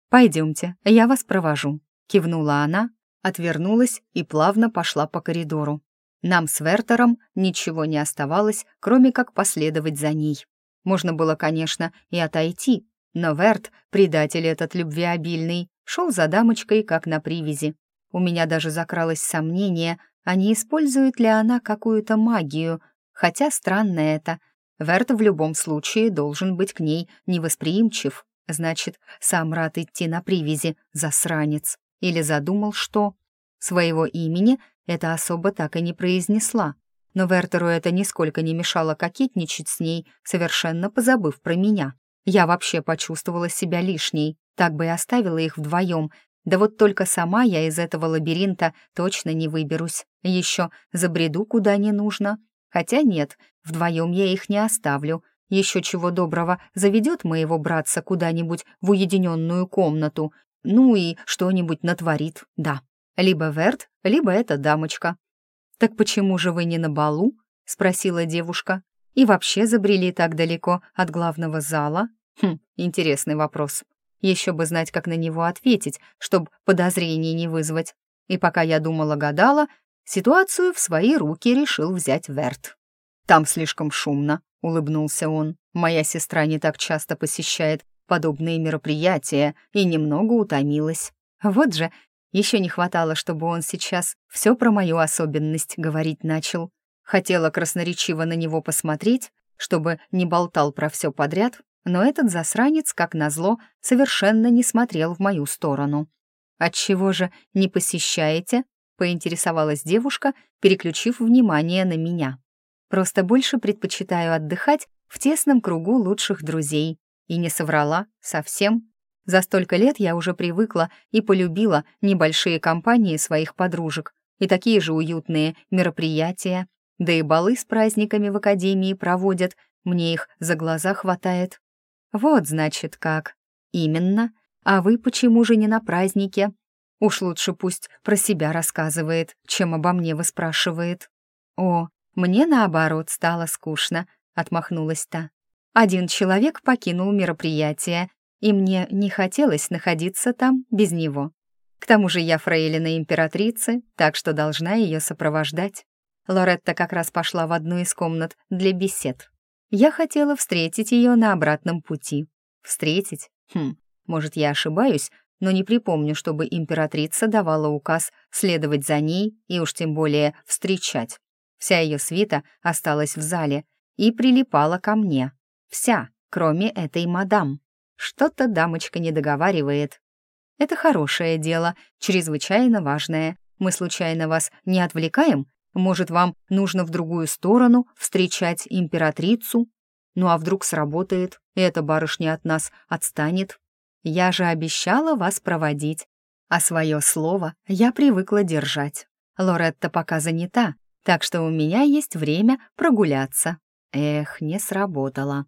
«Пойдемте, я вас провожу», — кивнула она, отвернулась и плавно пошла по коридору. Нам с Вертером ничего не оставалось, кроме как последовать за ней. Можно было, конечно, и отойти, но Верт, предатель этот любвеобильный, шел за дамочкой, как на привязи. У меня даже закралось сомнение, а не использует ли она какую-то магию, хотя странно это. Верт в любом случае должен быть к ней невосприимчив. Значит, сам рад идти на привязи, засранец. Или задумал, что... Своего имени эта особа так и не произнесла. Но Вертеру это нисколько не мешало кокетничать с ней, совершенно позабыв про меня. Я вообще почувствовала себя лишней, так бы и оставила их вдвоем. Да вот только сама я из этого лабиринта точно не выберусь. Еще забреду куда не нужно. Хотя нет, вдвоем я их не оставлю. Еще чего доброго заведет моего братца куда-нибудь в уединенную комнату. Ну и что-нибудь натворит, да. Либо Верт, либо эта дамочка. «Так почему же вы не на балу?» — спросила девушка и вообще забрели так далеко от главного зала? Хм, интересный вопрос. Еще бы знать, как на него ответить, чтобы подозрений не вызвать. И пока я думала-гадала, ситуацию в свои руки решил взять Верт. «Там слишком шумно», — улыбнулся он. «Моя сестра не так часто посещает подобные мероприятия и немного утомилась. Вот же, еще не хватало, чтобы он сейчас все про мою особенность говорить начал. Хотела красноречиво на него посмотреть, чтобы не болтал про все подряд, но этот засранец, как назло, совершенно не смотрел в мою сторону. «Отчего же не посещаете?» — поинтересовалась девушка, переключив внимание на меня. «Просто больше предпочитаю отдыхать в тесном кругу лучших друзей». И не соврала совсем. За столько лет я уже привыкла и полюбила небольшие компании своих подружек и такие же уютные мероприятия, да и балы с праздниками в академии проводят, мне их за глаза хватает. Вот, значит, как. Именно. А вы почему же не на празднике? Уж лучше пусть про себя рассказывает, чем обо мне выспрашивает. О, мне наоборот стало скучно, отмахнулась та. Один человек покинул мероприятие, и мне не хотелось находиться там без него. К тому же я фрейлина императрицы, так что должна ее сопровождать. Лоретта как раз пошла в одну из комнат для бесед. Я хотела встретить ее на обратном пути. Встретить? Хм, может, я ошибаюсь, но не припомню, чтобы императрица давала указ следовать за ней и уж тем более встречать. Вся ее свита осталась в зале и прилипала ко мне. Вся, кроме этой мадам. Что-то дамочка не договаривает. Это хорошее дело, чрезвычайно важное. Мы случайно вас не отвлекаем может, вам нужно в другую сторону встречать императрицу? Ну а вдруг сработает, и эта барышня от нас отстанет? Я же обещала вас проводить, а свое слово я привыкла держать. Лоретта пока занята, так что у меня есть время прогуляться. Эх, не сработало.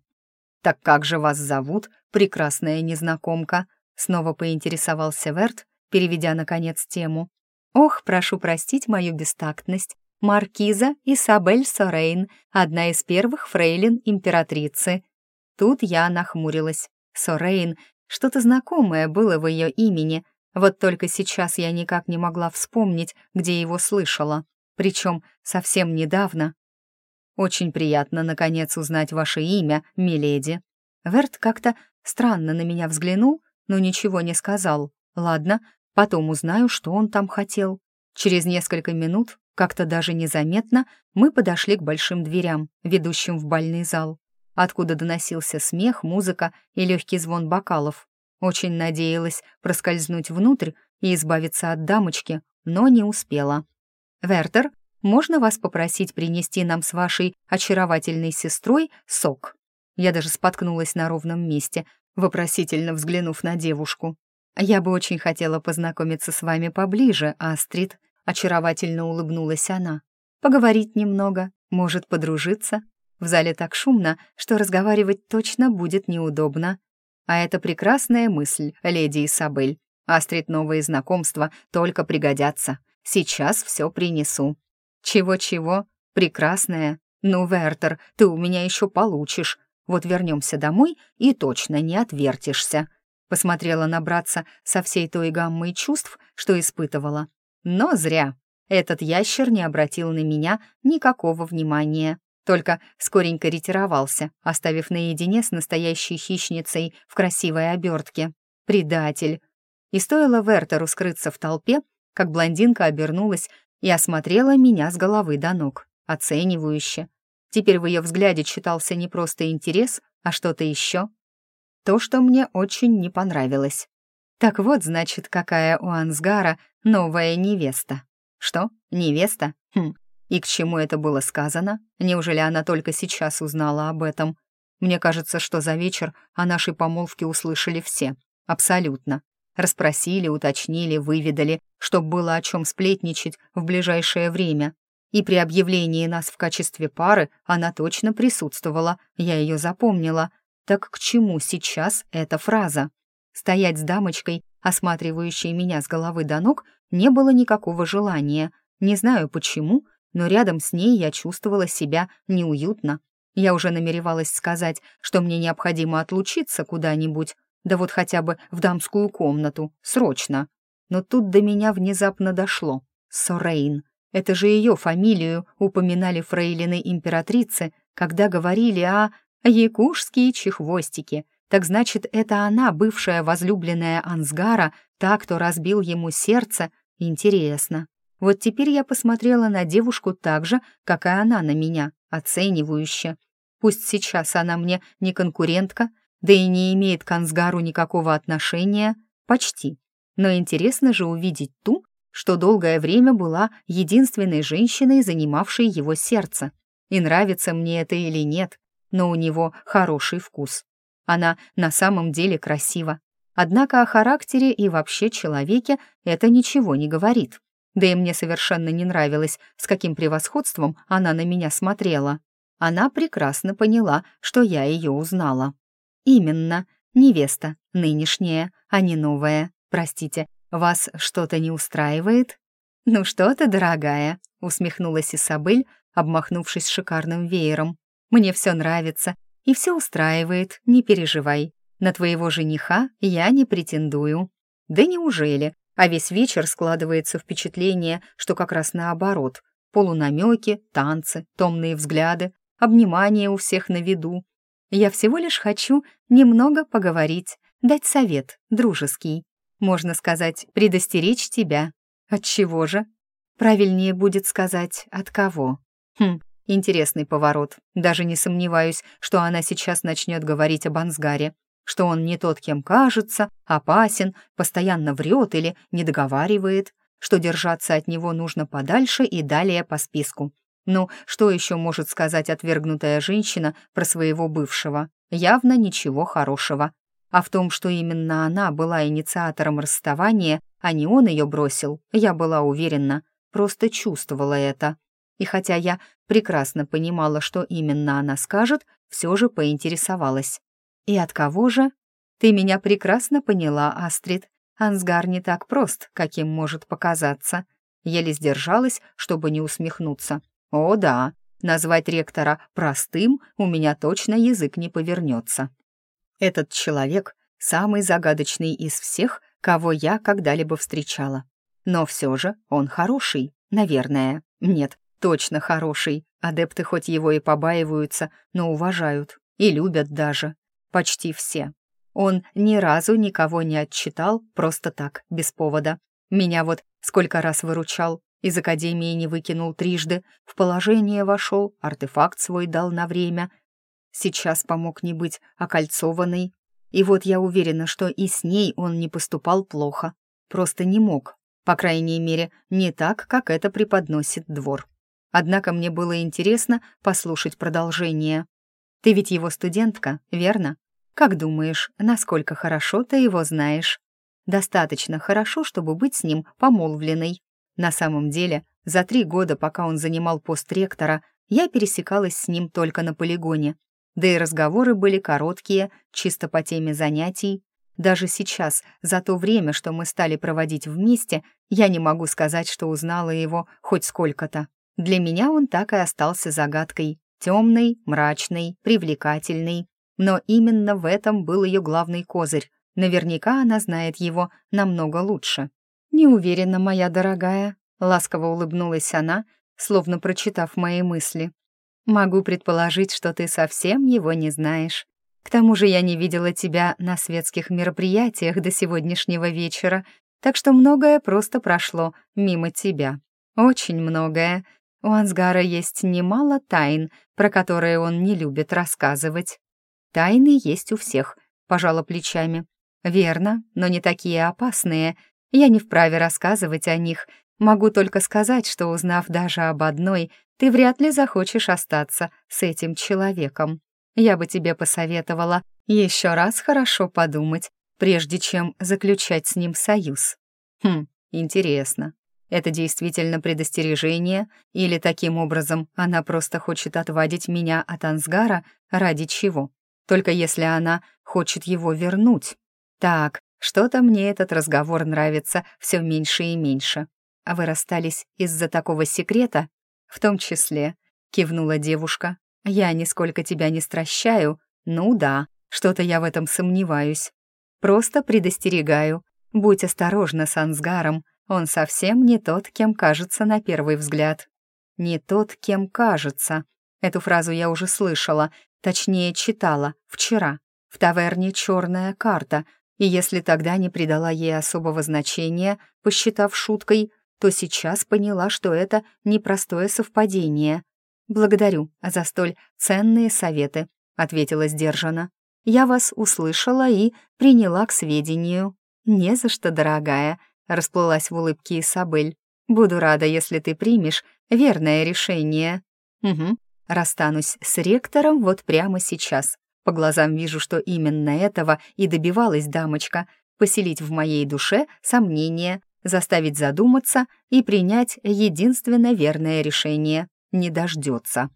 «Так как же вас зовут, прекрасная незнакомка?» Снова поинтересовался Верт, переведя, наконец, тему. «Ох, прошу простить мою бестактность маркиза Исабель Сорейн, одна из первых фрейлин императрицы. Тут я нахмурилась. Сорейн, что-то знакомое было в ее имени, вот только сейчас я никак не могла вспомнить, где его слышала, причем совсем недавно. «Очень приятно, наконец, узнать ваше имя, миледи». Верт как-то странно на меня взглянул, но ничего не сказал. Ладно, потом узнаю, что он там хотел. Через несколько минут как-то даже незаметно мы подошли к большим дверям, ведущим в бальный зал, откуда доносился смех, музыка и легкий звон бокалов. Очень надеялась проскользнуть внутрь и избавиться от дамочки, но не успела. «Вертер, можно вас попросить принести нам с вашей очаровательной сестрой сок?» Я даже споткнулась на ровном месте. вопросительно взглянув на девушку. «Я бы очень хотела познакомиться с вами поближе, Астрид», — очаровательно улыбнулась она. «Поговорить немного, может, подружиться. В зале так шумно, что разговаривать точно будет неудобно. А это прекрасная мысль, леди Исабель. Астрид новые знакомства только пригодятся. Сейчас все принесу». «Чего-чего? Прекрасная. Ну, Вертер, ты у меня еще получишь. Вот вернемся домой и точно не отвертишься». Посмотрела на братца со всей той гаммой чувств, что испытывала. Но зря. Этот ящер не обратил на меня никакого внимания. Только скоренько ретировался, оставив наедине с настоящей хищницей в красивой обертке. Предатель. И стоило Вертеру скрыться в толпе, как блондинка обернулась и осмотрела меня с головы до ног, оценивающе. Теперь в ее взгляде читался не просто интерес, а что-то еще то, что мне очень не понравилось. Так вот, значит, какая у Ансгара новая невеста. Что? Невеста? Хм. И к чему это было сказано? Неужели она только сейчас узнала об этом? Мне кажется, что за вечер о нашей помолвке услышали все. Абсолютно. Расспросили, уточнили, выведали, чтоб было о чем сплетничать в ближайшее время. И при объявлении нас в качестве пары она точно присутствовала, я ее запомнила, так к чему сейчас эта фраза? Стоять с дамочкой, осматривающей меня с головы до ног, не было никакого желания. Не знаю почему, но рядом с ней я чувствовала себя неуютно. Я уже намеревалась сказать, что мне необходимо отлучиться куда-нибудь, да вот хотя бы в дамскую комнату, срочно. Но тут до меня внезапно дошло. Сорейн. Это же ее фамилию упоминали фрейлины императрицы, когда говорили о Якушские чехвостики. Так значит, это она, бывшая возлюбленная Ансгара, та, кто разбил ему сердце? Интересно. Вот теперь я посмотрела на девушку так же, как и она на меня, оценивающе. Пусть сейчас она мне не конкурентка, да и не имеет к Ансгару никакого отношения, почти. Но интересно же увидеть ту, что долгое время была единственной женщиной, занимавшей его сердце. И нравится мне это или нет, но у него хороший вкус. Она на самом деле красива. Однако о характере и вообще человеке это ничего не говорит. Да и мне совершенно не нравилось, с каким превосходством она на меня смотрела. Она прекрасно поняла, что я ее узнала. Именно, невеста, нынешняя, а не новая. Простите, вас что-то не устраивает? Ну что ты, дорогая, усмехнулась Исабель, обмахнувшись шикарным веером. Мне все нравится и все устраивает, не переживай. На твоего жениха я не претендую». «Да неужели?» А весь вечер складывается впечатление, что как раз наоборот. Полунамеки, танцы, томные взгляды, обнимания у всех на виду. Я всего лишь хочу немного поговорить, дать совет, дружеский. Можно сказать, предостеречь тебя. От чего же? Правильнее будет сказать, от кого. Хм, Интересный поворот. Даже не сомневаюсь, что она сейчас начнет говорить об Ансгаре, что он не тот, кем кажется, опасен, постоянно врет или не договаривает, что держаться от него нужно подальше и далее по списку. Ну, что еще может сказать отвергнутая женщина про своего бывшего? Явно ничего хорошего. А в том, что именно она была инициатором расставания, а не он ее бросил, я была уверена, просто чувствовала это. И хотя я прекрасно понимала, что именно она скажет, все же поинтересовалась. «И от кого же?» «Ты меня прекрасно поняла, Астрид. Ансгар не так прост, каким может показаться». Еле сдержалась, чтобы не усмехнуться. «О, да, назвать ректора простым у меня точно язык не повернется. Этот человек — самый загадочный из всех, кого я когда-либо встречала. Но все же он хороший, наверное. Нет, Точно хороший. Адепты хоть его и побаиваются, но уважают. И любят даже. Почти все. Он ни разу никого не отчитал просто так, без повода. Меня вот сколько раз выручал, из академии не выкинул трижды, в положение вошел, артефакт свой дал на время. Сейчас помог не быть окольцованной. И вот я уверена, что и с ней он не поступал плохо. Просто не мог. По крайней мере, не так, как это преподносит двор. Однако мне было интересно послушать продолжение. «Ты ведь его студентка, верно? Как думаешь, насколько хорошо ты его знаешь? Достаточно хорошо, чтобы быть с ним помолвленной. На самом деле, за три года, пока он занимал пост ректора, я пересекалась с ним только на полигоне. Да и разговоры были короткие, чисто по теме занятий. Даже сейчас, за то время, что мы стали проводить вместе, я не могу сказать, что узнала его хоть сколько-то. Для меня он так и остался загадкой. Темный, мрачный, привлекательный. Но именно в этом был ее главный козырь. Наверняка она знает его намного лучше. «Не уверена, моя дорогая», — ласково улыбнулась она, словно прочитав мои мысли. «Могу предположить, что ты совсем его не знаешь. К тому же я не видела тебя на светских мероприятиях до сегодняшнего вечера, так что многое просто прошло мимо тебя. Очень многое. У Ансгара есть немало тайн, про которые он не любит рассказывать. Тайны есть у всех, пожала плечами. Верно, но не такие опасные. Я не вправе рассказывать о них. Могу только сказать, что, узнав даже об одной, ты вряд ли захочешь остаться с этим человеком. Я бы тебе посоветовала еще раз хорошо подумать, прежде чем заключать с ним союз. Хм, интересно. Это действительно предостережение, или таким образом она просто хочет отвадить меня от Ансгара ради чего? Только если она хочет его вернуть. Так, что-то мне этот разговор нравится все меньше и меньше. А вы расстались из-за такого секрета? В том числе, кивнула девушка. Я нисколько тебя не стращаю. Ну да, что-то я в этом сомневаюсь. Просто предостерегаю. Будь осторожна с Ансгаром, он совсем не тот, кем кажется на первый взгляд. Не тот, кем кажется. Эту фразу я уже слышала, точнее читала, вчера. В таверне «Черная карта», и если тогда не придала ей особого значения, посчитав шуткой, то сейчас поняла, что это непростое совпадение. «Благодарю за столь ценные советы», — ответила сдержанно. «Я вас услышала и приняла к сведению». «Не за что, дорогая», — расплылась в улыбке Исабель. «Буду рада, если ты примешь верное решение». «Угу, расстанусь с ректором вот прямо сейчас. По глазам вижу, что именно этого и добивалась дамочка — поселить в моей душе сомнения, заставить задуматься и принять единственно верное решение — не дождется.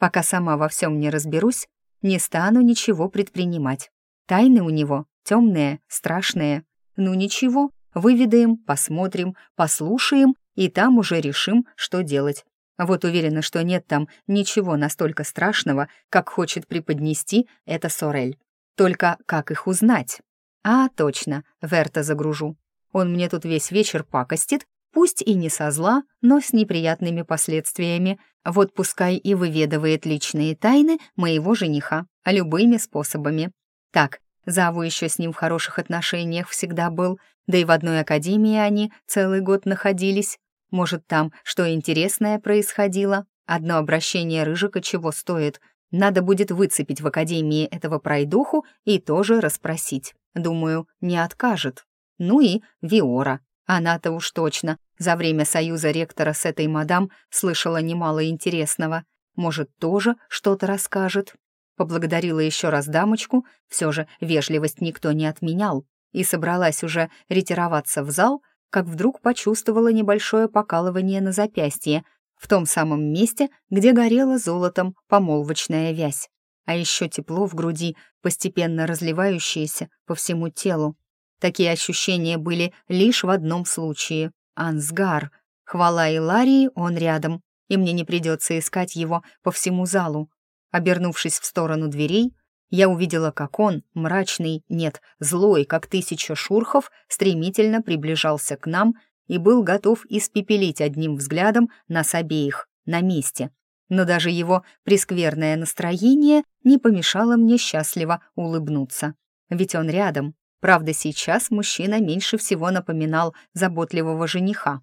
Пока сама во всем не разберусь, не стану ничего предпринимать. Тайны у него темные, страшные. Ну ничего, выведаем, посмотрим, послушаем, и там уже решим, что делать. Вот уверена, что нет там ничего настолько страшного, как хочет преподнести эта Сорель. Только как их узнать? А, точно, Верта загружу. Он мне тут весь вечер пакостит, пусть и не со зла, но с неприятными последствиями. Вот пускай и выведывает личные тайны моего жениха, любыми способами. Так, Заву еще с ним в хороших отношениях всегда был, да и в одной академии они целый год находились. Может, там что интересное происходило? Одно обращение Рыжика чего стоит? Надо будет выцепить в академии этого пройдуху и тоже расспросить. Думаю, не откажет. Ну и Виора. Она-то уж точно за время союза ректора с этой мадам слышала немало интересного. Может, тоже что-то расскажет. Поблагодарила еще раз дамочку, все же вежливость никто не отменял, и собралась уже ретироваться в зал, как вдруг почувствовала небольшое покалывание на запястье, в том самом месте, где горела золотом помолвочная вязь, а еще тепло в груди, постепенно разливающееся по всему телу. Такие ощущения были лишь в одном случае — Ансгар. Хвала Иларии, он рядом, и мне не придется искать его по всему залу. Обернувшись в сторону дверей, я увидела, как он, мрачный, нет, злой, как тысяча шурхов, стремительно приближался к нам и был готов испепелить одним взглядом нас обеих, на месте. Но даже его прескверное настроение не помешало мне счастливо улыбнуться. Ведь он рядом. Правда, сейчас мужчина меньше всего напоминал заботливого жениха.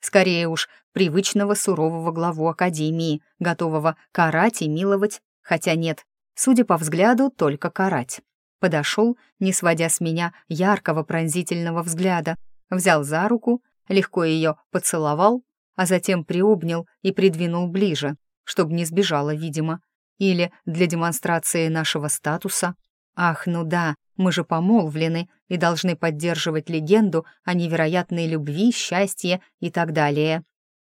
Скорее уж, привычного сурового главу Академии, готового карать и миловать, хотя нет, судя по взгляду, только карать. Подошел, не сводя с меня яркого пронзительного взгляда, взял за руку, легко ее поцеловал, а затем приобнял и придвинул ближе, чтобы не сбежала, видимо, или для демонстрации нашего статуса. Ах, ну да, мы же помолвлены и должны поддерживать легенду о невероятной любви, счастье и так далее.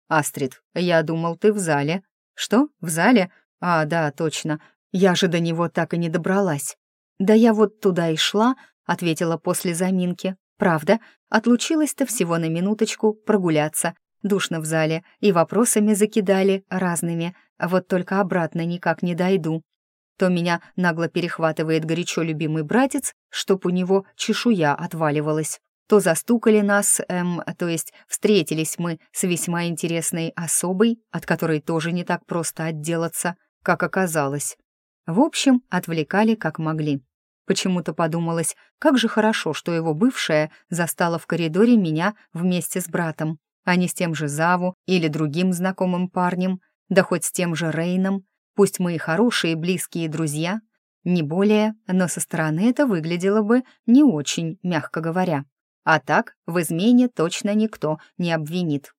Астрид, я думал, ты в зале. Что, в зале? А, да, точно. Я же до него так и не добралась. Да я вот туда и шла, ответила после заминки. Правда, отлучилась-то всего на минуточку прогуляться. Душно в зале, и вопросами закидали разными, вот только обратно никак не дойду. То меня нагло перехватывает горячо любимый братец, чтоб у него чешуя отваливалась. То застукали нас, эм, то есть встретились мы с весьма интересной особой, от которой тоже не так просто отделаться, как оказалось. В общем, отвлекали как могли. Почему-то подумалось, как же хорошо, что его бывшая застала в коридоре меня вместе с братом, а не с тем же Заву или другим знакомым парнем, да хоть с тем же Рейном. Пусть мы и хорошие близкие друзья, не более, но со стороны это выглядело бы не очень, мягко говоря. А так в измене точно никто не обвинит.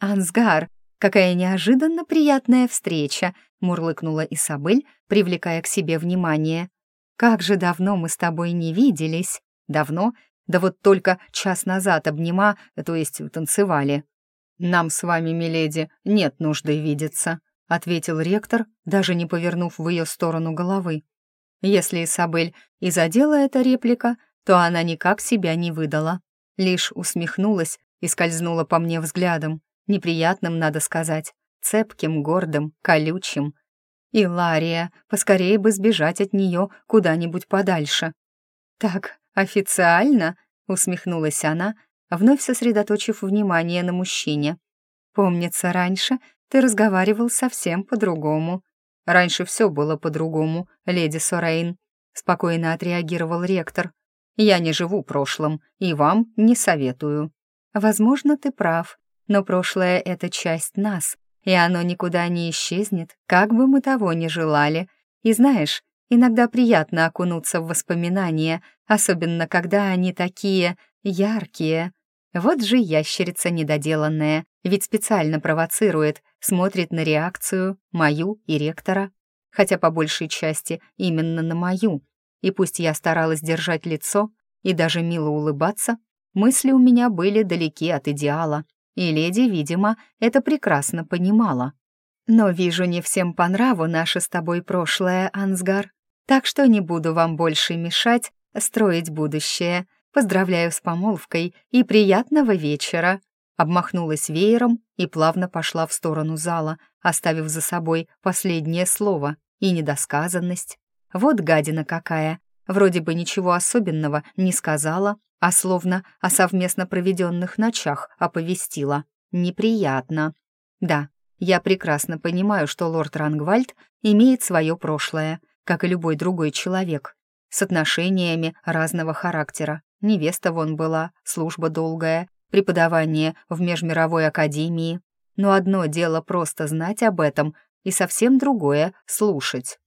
«Ансгар, какая неожиданно приятная встреча!» — мурлыкнула Исабель, привлекая к себе внимание. «Как же давно мы с тобой не виделись!» «Давно? Да вот только час назад обнима, то есть танцевали». «Нам с вами, миледи, нет нужды видеться», — ответил ректор, даже не повернув в ее сторону головы. Если Исабель и задела эта реплика, то она никак себя не выдала. Лишь усмехнулась и скользнула по мне взглядом, неприятным, надо сказать, цепким, гордым, колючим — и Лария, поскорее бы сбежать от нее куда-нибудь подальше. «Так, официально?» — усмехнулась она, вновь сосредоточив внимание на мужчине. «Помнится, раньше ты разговаривал совсем по-другому». «Раньше все было по-другому, леди Сорейн», — спокойно отреагировал ректор. «Я не живу прошлым и вам не советую». «Возможно, ты прав, но прошлое — это часть нас, и оно никуда не исчезнет, как бы мы того ни желали. И знаешь, иногда приятно окунуться в воспоминания, особенно когда они такие яркие. Вот же ящерица недоделанная, ведь специально провоцирует, смотрит на реакцию, мою и ректора. Хотя по большей части именно на мою. И пусть я старалась держать лицо и даже мило улыбаться, мысли у меня были далеки от идеала. И леди, видимо, это прекрасно понимала. Но вижу, не всем по нраву наше с тобой прошлое, Ансгар. Так что не буду вам больше мешать строить будущее. Поздравляю с помолвкой и приятного вечера. Обмахнулась веером и плавно пошла в сторону зала, оставив за собой последнее слово и недосказанность. Вот гадина какая. Вроде бы ничего особенного не сказала, а словно о совместно проведенных ночах оповестила. Неприятно. Да, я прекрасно понимаю, что лорд Рангвальд имеет свое прошлое, как и любой другой человек, с отношениями разного характера. Невеста вон была, служба долгая, преподавание в межмировой академии. Но одно дело просто знать об этом, и совсем другое — слушать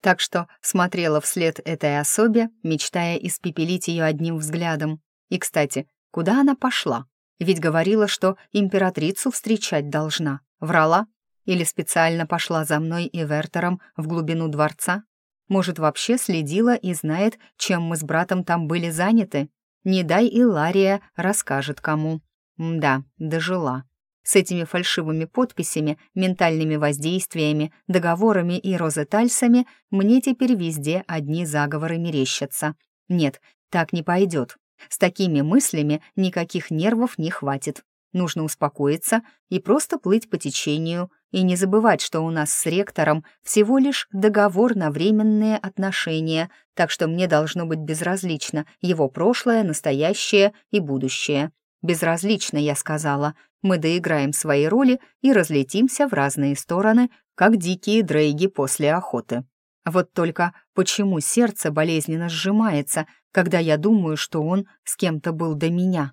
так что смотрела вслед этой особе, мечтая испепелить ее одним взглядом. И, кстати, куда она пошла? Ведь говорила, что императрицу встречать должна. Врала? Или специально пошла за мной и Вертером в глубину дворца? Может, вообще следила и знает, чем мы с братом там были заняты? Не дай и Лария расскажет кому. Да, дожила. С этими фальшивыми подписями, ментальными воздействиями, договорами и розетальсами мне теперь везде одни заговоры мерещатся. Нет, так не пойдет. С такими мыслями никаких нервов не хватит. Нужно успокоиться и просто плыть по течению, и не забывать, что у нас с ректором всего лишь договор на временные отношения, так что мне должно быть безразлично его прошлое, настоящее и будущее. Безразлично, я сказала. Мы доиграем свои роли и разлетимся в разные стороны, как дикие дрейги после охоты. Вот только почему сердце болезненно сжимается, когда я думаю, что он с кем-то был до меня?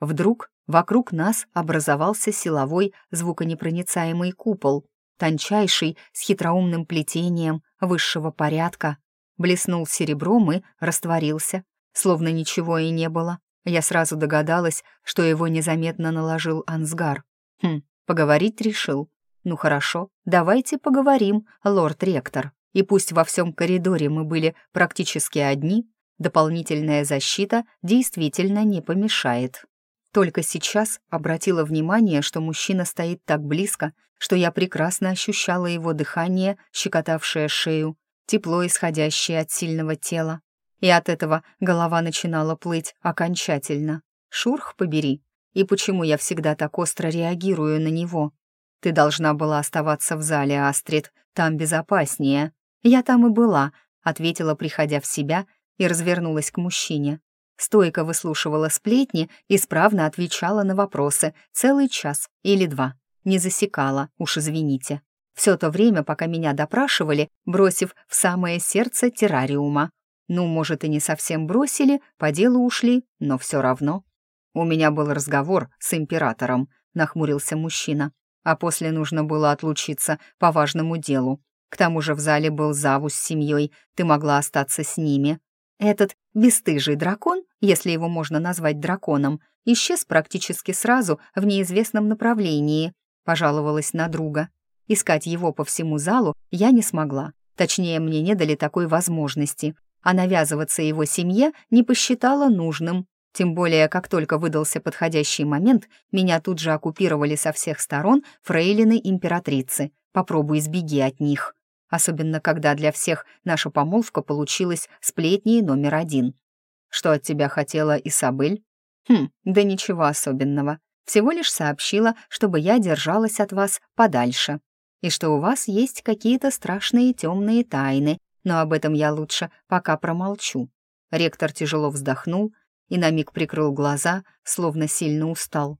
Вдруг вокруг нас образовался силовой звуконепроницаемый купол, тончайший, с хитроумным плетением, высшего порядка. Блеснул серебром и растворился, словно ничего и не было. Я сразу догадалась, что его незаметно наложил Ансгар. Хм, поговорить решил. Ну хорошо, давайте поговорим, лорд-ректор. И пусть во всем коридоре мы были практически одни, дополнительная защита действительно не помешает. Только сейчас обратила внимание, что мужчина стоит так близко, что я прекрасно ощущала его дыхание, щекотавшее шею, тепло, исходящее от сильного тела. И от этого голова начинала плыть окончательно. Шурх побери. И почему я всегда так остро реагирую на него? Ты должна была оставаться в зале, Астрид, там безопаснее. Я там и была, ответила, приходя в себя, и развернулась к мужчине. Стойко выслушивала сплетни, исправно отвечала на вопросы целый час или два. Не засекала, уж извините. Все то время, пока меня допрашивали, бросив в самое сердце террариума. Ну, может, и не совсем бросили, по делу ушли, но все равно. У меня был разговор с императором, нахмурился мужчина. А после нужно было отлучиться по важному делу. К тому же в зале был Заву с семьей, ты могла остаться с ними. Этот бесстыжий дракон, если его можно назвать драконом, исчез практически сразу в неизвестном направлении, пожаловалась на друга. Искать его по всему залу я не смогла. Точнее, мне не дали такой возможности. А навязываться его семье не посчитала нужным. Тем более, как только выдался подходящий момент, меня тут же оккупировали со всех сторон фрейлины императрицы. Попробуй сбеги от них. Особенно, когда для всех наша помолвка получилась сплетней номер один. Что от тебя хотела Исабель? Хм, да ничего особенного. Всего лишь сообщила, чтобы я держалась от вас подальше и что у вас есть какие-то страшные темные тайны, но об этом я лучше пока промолчу». Ректор тяжело вздохнул и на миг прикрыл глаза, словно сильно устал.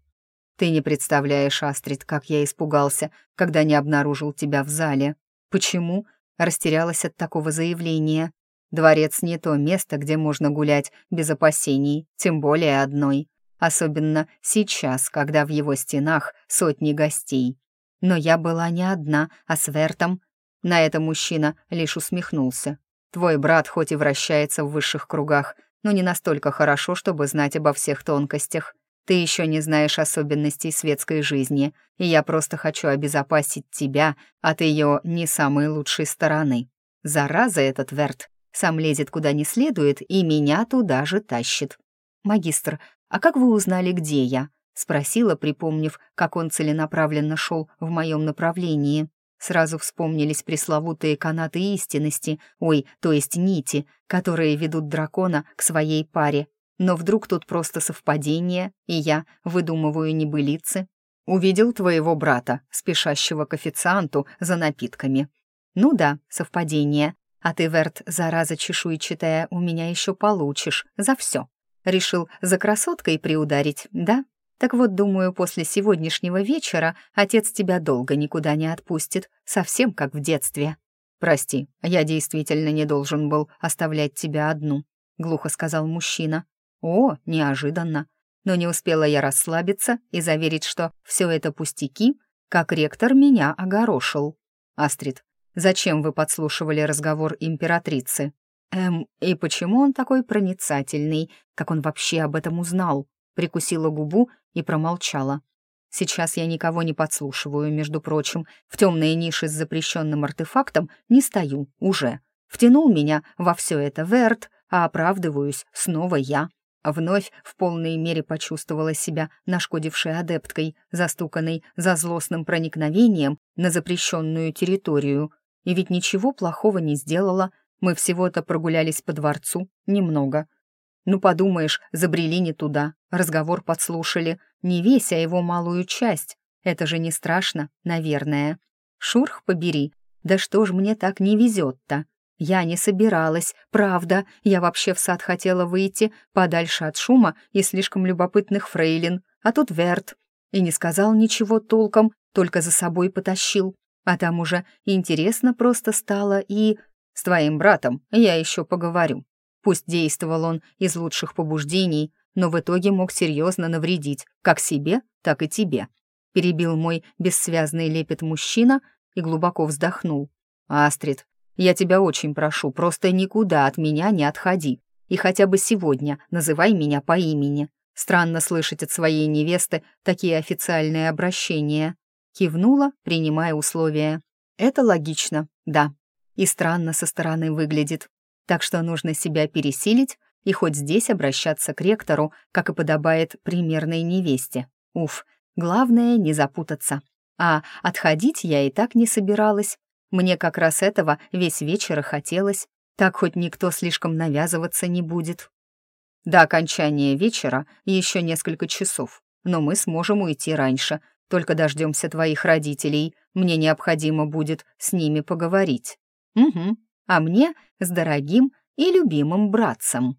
«Ты не представляешь, Астрид, как я испугался, когда не обнаружил тебя в зале. Почему?» — растерялась от такого заявления. «Дворец не то место, где можно гулять без опасений, тем более одной. Особенно сейчас, когда в его стенах сотни гостей. Но я была не одна, а с Вертом. На это мужчина лишь усмехнулся. Твой брат хоть и вращается в высших кругах, но не настолько хорошо, чтобы знать обо всех тонкостях. Ты еще не знаешь особенностей светской жизни, и я просто хочу обезопасить тебя от ее не самой лучшей стороны. Зараза этот Верт сам лезет куда не следует и меня туда же тащит. Магистр, а как вы узнали, где я? — спросила, припомнив, как он целенаправленно шел в моем направлении. Сразу вспомнились пресловутые канаты истинности, ой, то есть нити, которые ведут дракона к своей паре. Но вдруг тут просто совпадение, и я выдумываю небылицы. Увидел твоего брата, спешащего к официанту за напитками. Ну да, совпадение. А ты, Верт, зараза чешуйчатая, у меня еще получишь за все. Решил за красоткой приударить, да? Так вот, думаю, после сегодняшнего вечера отец тебя долго никуда не отпустит, совсем как в детстве. Прости, я действительно не должен был оставлять тебя одну, глухо сказал мужчина. О, неожиданно. Но не успела я расслабиться и заверить, что все это пустяки, как ректор меня огорошил. Астрид, зачем вы подслушивали разговор императрицы? Эм, и почему он такой проницательный? Как он вообще об этом узнал? Прикусила губу и промолчала. Сейчас я никого не подслушиваю, между прочим. В темные ниши с запрещенным артефактом не стою, уже. Втянул меня во все это Верт, а оправдываюсь снова я. Вновь в полной мере почувствовала себя нашкодившей адепткой, застуканной за злостным проникновением на запрещенную территорию. И ведь ничего плохого не сделала, мы всего-то прогулялись по дворцу, немного, ну, подумаешь, забрели не туда, разговор подслушали, не весь, а его малую часть. Это же не страшно, наверное. Шурх побери, да что ж мне так не везет-то? Я не собиралась, правда, я вообще в сад хотела выйти, подальше от шума и слишком любопытных фрейлин, а тут Верт. И не сказал ничего толком, только за собой потащил. А там уже интересно просто стало и... С твоим братом я еще поговорю. Пусть действовал он из лучших побуждений, но в итоге мог серьезно навредить как себе, так и тебе. Перебил мой бессвязный лепет мужчина и глубоко вздохнул. «Астрид, я тебя очень прошу, просто никуда от меня не отходи. И хотя бы сегодня называй меня по имени. Странно слышать от своей невесты такие официальные обращения». Кивнула, принимая условия. «Это логично, да. и странно со стороны выглядит. Так что нужно себя пересилить и хоть здесь обращаться к ректору, как и подобает примерной невесте. Уф, главное не запутаться. А отходить я и так не собиралась. Мне как раз этого весь вечер и хотелось. Так хоть никто слишком навязываться не будет. До окончания вечера еще несколько часов, но мы сможем уйти раньше. Только дождемся твоих родителей. Мне необходимо будет с ними поговорить. Угу. А мне с дорогим и любимым братцем.